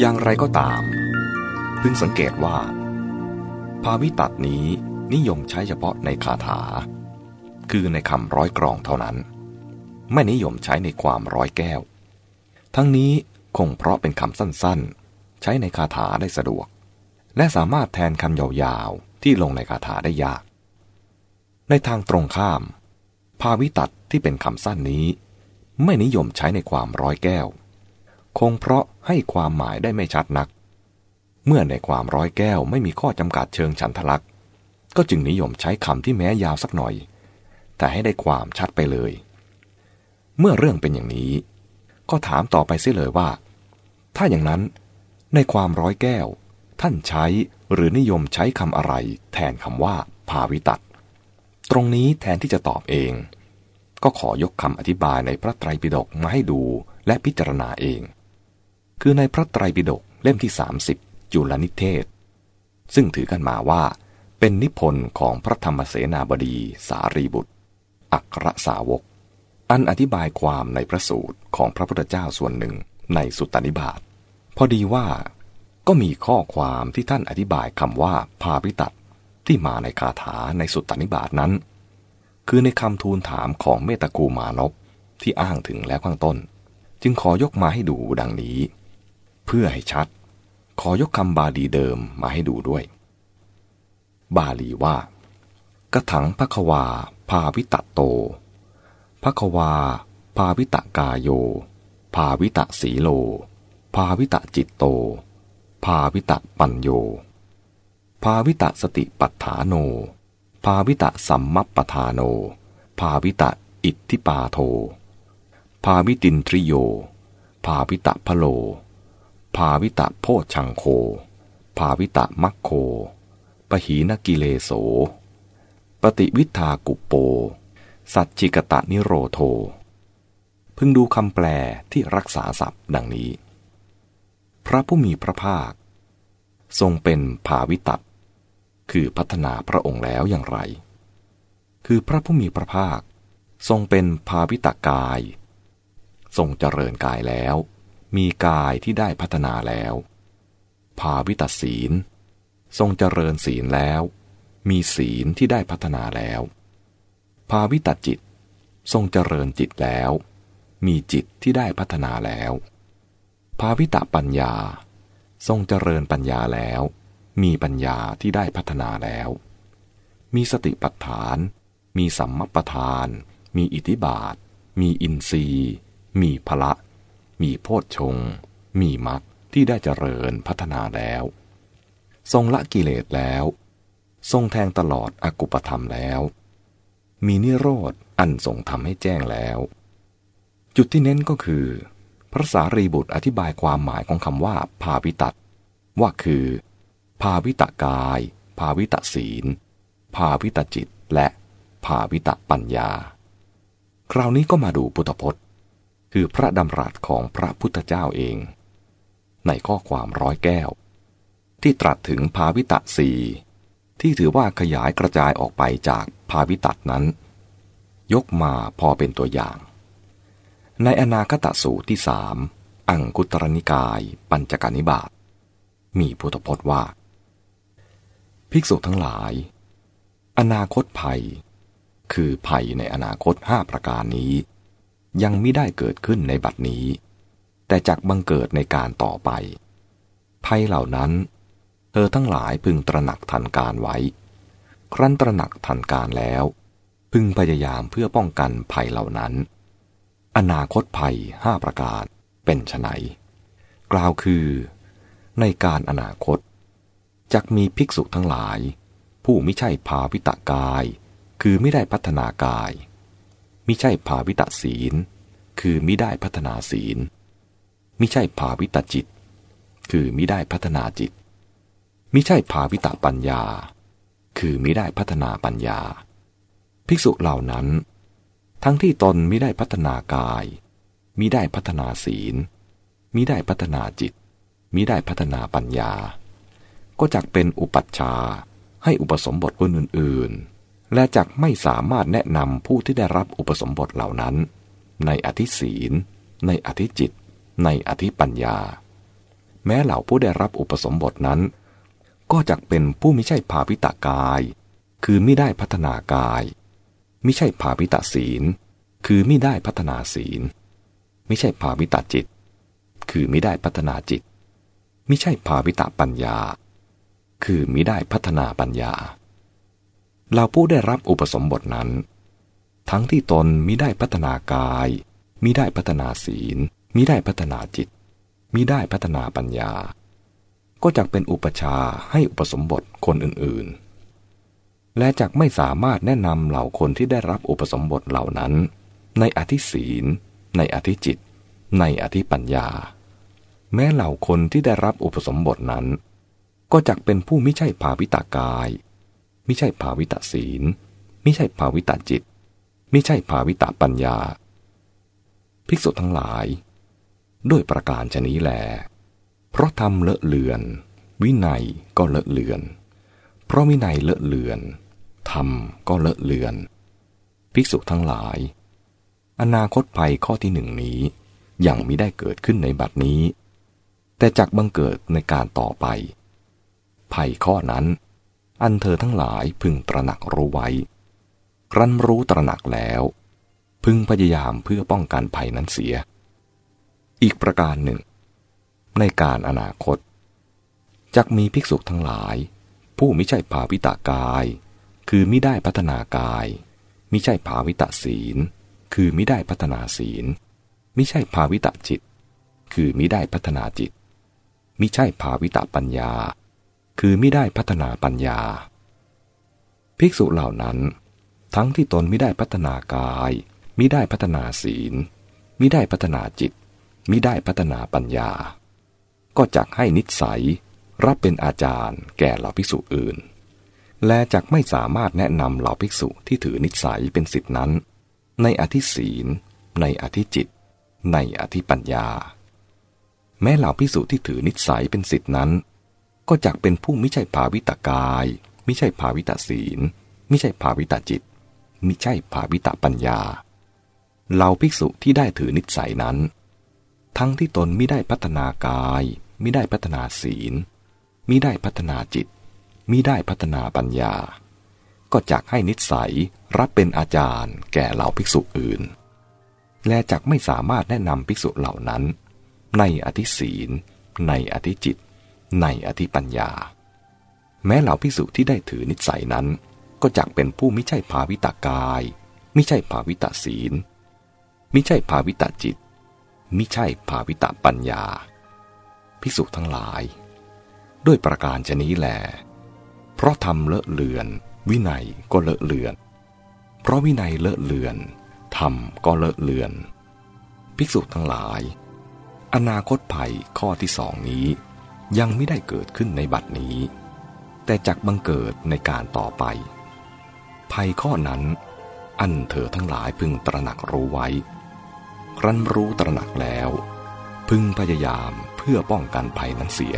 อย่างไรก็ตาม พึงสังเกตว่า ภาวิตัดนี้นิยมใช้เฉพาะในคาถา คือในคำร้อยกรองเท่านั้น ไม่นิยมใช้ในความร้อยแก้ว ทั้งนี้คงเพราะเป็นคำสั้นๆ ใช้ในคาถาได้สะดวก และสามารถแทนคำยาวๆ ที่ลงในคาถาได้ยาก ในทางตรงข้าม ภาวิตัดที่เป็นคำสั้นนี้ ไม่นิยมใช้ในความร้อยแก้ว คงเพราะให้ความหมายได้ไม่ชัดนัก เมื่อในความร้อยแก้วไม่มีข้อจำกัดเชิงฉันทลักษ์ก็จึงนิยมใช้คำที่แม้ยาวสักหน่อย แต่ให้ได้ความชัดไปเลย เมื่อเรื่องเป็นอย่างนี้ ก็ถามต่อไปเสียเลยว่า ถ้าอย่างนั้น ในความร้อยแก้ว ท่านใช้หรือนิยมใช้คำอะไร แทนคำว่า ภาวิตัดตรงนี้แทนที่จะตอบเอง ก็ขอยกคำอธิบายในพระไตรปิฎกมาให้ดูและพิจารณาเอง คือในพระไตรปิฎกเล่มที่ 30 จุลนิเทศ ซึ่งถือกันมาว่า เป็นนิพนธ์ของพระธรรมเสนาบดีสารีบุตร อัครสาวก อันอธิบายความในพระสูตรของพระพุทธเจ้าส่วนหนึ่งในสุตตนิบาตพอดีว่าก็มีข้อความที่ท่านอธิบายคำว่าพาพิตัดที่มาในคาถาในสุตตนิบาตนั้น คือในคำทูลถามของเมตกูมานพที่อ้างถึงแล้วข้างต้น จึงขอยกมาให้ดูดังนี้ เพื่อให้ชัด ขอยกคำบาลีเดิมมาให้ดูด้วย บาลีว่ากระถังพระควาพาวิตะโตพระควาพาวิตะกาโยภาวิตะสีโลภาวิตะจิตโตภาวิตะปัญโยภาวิตะสติปัฏฐานโนภาวิตะสัมมัปปทานโนภาวิตะอิทธิปาโทภาวิตินทริโยภาวิตะพโล ภาวิตะโพชังโค ภาวิตะมัคโค ปหีนกิเลโส ปฏิวิทากุปโป สัจจิกตะนิโรโท พึงดูคำแปลที่รักษาศัพท์ดังนี้ พระผู้มีพระภาค ทรงเป็นภาวิตัคือพัฒนาพระองค์แล้วอย่างไร คือพระผู้มีพระภาค ทรงเป็นภาวิตกาย ทรงเจริญกายแล้ว มีกายที่ได้พัฒนาแล้ว ภาวิตศีล ทรงเจริญศีลแล้ว มีศีลที่ได้พัฒนาแล้ว ภาวิตจิต ทรงเจริญจิตแล้ว มีจิตที่ได้พัฒนาแล้ว ภาวิตปัญญา ทรงเจริญปัญญาแล้ว มีปัญญาที่ได้พัฒนาแล้ว มีสติปัฏฐาน มีสัมมปทาน มีอิทธิบาท มีอินทรีย์ มีพละ มีโพชฌงมีมรรคที่ได้เจริญพัฒนาแล้ว ทรงละกิเลสแล้ว ทรงแทงตลอดอกุปธรรมแล้ว มีนิโรธอันทรงทำให้แจ้งแล้ว จุดที่เน้นก็คือ พระสารีบุตรอธิบายความหมายของคำว่า ภาวิตัดว่าคือ ภาวิตกาย ภาวิตศีล ภาวิตจิตและภาวิตปัญญา คราวนี้ก็มาดูพุทธพจน์ คือพระดำรัสของพระพุทธเจ้าเอง ในข้อความร้อยแก้ว ที่ตรัสถึงภาวิตะสีที่ถือว่าขยายกระจายออกไปจากภาวิตัดนั้น ยกมาพอเป็นตัวอย่าง ในอนาคตสูตรที่สามอังคุตรนิกาย ปัญจกานิบาตมีพุทธพจน์ว่า ภิกษุทั้งหลาย อนาคตภัย คือภัยในอนาคตห้าประการนี้ ยังไม่ได้เกิดขึ้นในบัดนี้ แต่จักบังเกิดในการต่อไป ภัยเหล่านั้น เธอทั้งหลายพึงตระหนักทันการไว้ ครั้นตระหนักทันการแล้ว พึงพยายามเพื่อป้องกันภัยเหล่านั้น อนาคตภัยห้าประการเป็นไฉนกล่าวคือ ในการอนาคตจักมีภิกษุทั้งหลาย ผู้ไม่ใช่ภาวิตกาย คือไม่ได้พัฒนากาย มิใช่ภาวิตศีล คือมิได้พัฒนาศีล มิใช่ภาวิตจิต คือมิได้พัฒนาจิต มิใช่ภาวิตปัญญา คือมิได้พัฒนาปัญญา ภิกษุเหล่านั้น ทั้งที่ตนมิได้พัฒนากาย มิได้พัฒนาศีล มิได้พัฒนาจิต มิได้พัฒนาปัญญา ก็จักเป็นอุปัชฌาย์ให้อุปสมบทคนอื่นๆ และจักไม่สามารถแนะนำผู้ที่ได้รับอุปสมบทเหล่านั้น ในอธิศีล ในอธิจิต ในอธิปัญญา แม้เหล่าผู้ได้รับอุปสมบทนั้น ก็จักเป็นผู้ไม่ใช่ภาวิตากาย คือไม่ได้พัฒนากายไม่ใช่ภาวิตาศีล คือไม่ได้พัฒนาศีลไม่ใช่ภาวิตาจิต คือไม่ได้พัฒนาจิตไม่ใช่ภาวิตาปัญญา คือไมิได้พัฒนาปัญญา เราผู้ได้รับอุปสมบทนั้น ทั้งที่ตนมิได้พัฒนากายมิได้พัฒนาศีลมิได้พัฒนาจิตมิได้พัฒนาปัญญา ก็จักเป็นอุปชาให้อุปสมบทคนอื่นๆ และจักไม่สามารถแนะนำเหล่าคนที่ได้รับอุปสมบทเหล่านั้น ในอธิศีล ในอธิจิต ในอธิปัญญา แม้เหล่าคนที่ได้รับอุปสมบทนั้น ก็จักเป็นผู้ไม่ใช่ภาวิตากาย ไม่ใช่ภาวิตาศีล ไม่ใช่ภาวิตาจิต ไม่ใช่ภาวิตาปัญญา ภิกษุทั้งหลาย ด้วยประการชนี้แล เพราะทำเลอะเลือน วินัยก็เลอะเลือน เพราะวินัยเลอะเลือนธรรมก็เลอะเลือน ภิกษุทั้งหลาย อนาคตภัยข้อที่หนึ่งนี้ยังไม่ได้เกิดขึ้นในบัดนี้ แต่จักบังเกิดในการต่อไป ภัยข้อนั้น อันเธอทั้งหลายพึงตระหนักรู้ไว้ ครั้นรู้ตระหนักแล้ว พึงพยายามเพื่อป้องกันภัยนั้นเสีย อีกประการหนึ่ง ในการอนาคตจักมีภิกษุทั้งหลาย ผู้ไม่ใช่ภาวิตากาย คือมิได้พัฒนากายมิใช่ภาวิตาศีล คือมิได้พัฒนาศีลมิใช่ภาวิตาจิต คือมิได้พัฒนาจิตมิใช่ภาวิตาปัญญา คือมิได้พัฒนาปัญญา ภิกษุเหล่านั้น ทั้งที่ตนไม่ได้พัฒนากายมิได้พัฒนาศีลมิได้พัฒนาจิตมิได้พัฒนาปัญญา ก็จักให้นิสัยรับเป็นอาจารย์แก่เหล่าภิกษุอื่น และจักไม่สามารถแนะนำเหล่าภิกษุที่ถือนิสัยเป็นสิทธินั้น ในอธิศีล ในอธิจิต ในอธิปัญญา แม้เหล่าภิกษุที่ถือนิสัยเป็นสิทธินั้น ก็จักเป็นผู้ไม่ใช่ภาวิตกายไม่ใช่ภาวิตศีลไม่ใช่ภาวิตจิตไม่ใช่ภาวิตปัญญาเหล่าภิกษุที่ได้ถือนิสัยนั้น ทั้งที่ตนไม่ได้พัฒนากายไม่ได้พัฒนาศีลมิได้พัฒนาจิตมิได้พัฒนาปัญญา ก็จักให้นิสัยรับเป็นอาจารย์แก่เหล่าภิกษุอื่น และจักไม่สามารถแนะนำภิกษุเหล่านั้น ในอธิศีลในอธิจิต ในอธิปัญญา แม้เหล่าภิกษุที่ได้ถือนิสัยนั้น ก็จักเป็นผู้ไม่ใช่ภาวิตากายไม่ใช่ภาวิตาศีลไม่ใช่ภาวิตาจิตมิใช่ภาวิตะปัญญาภิกษุทั้งหลาย ด้วยประการชนี้แหลเพราะทำเลอะเลือน วินัยก็เลอะเลือน เพราะวินัยเลอะเลือนธรรมก็เลอะเลือน ภิกษุทั้งหลาย อนาคตภัยข้อที่สองนี้ ยังไม่ได้เกิดขึ้นในบัดนี้ แต่จักบังเกิดในการต่อไป ภัยข้อนั้น อันเธอทั้งหลายพึงตระหนักรู้ไว้ ครั้นรู้ตระหนักแล้ว พึงพยายามเพื่อป้องกันภัยนั้นเสีย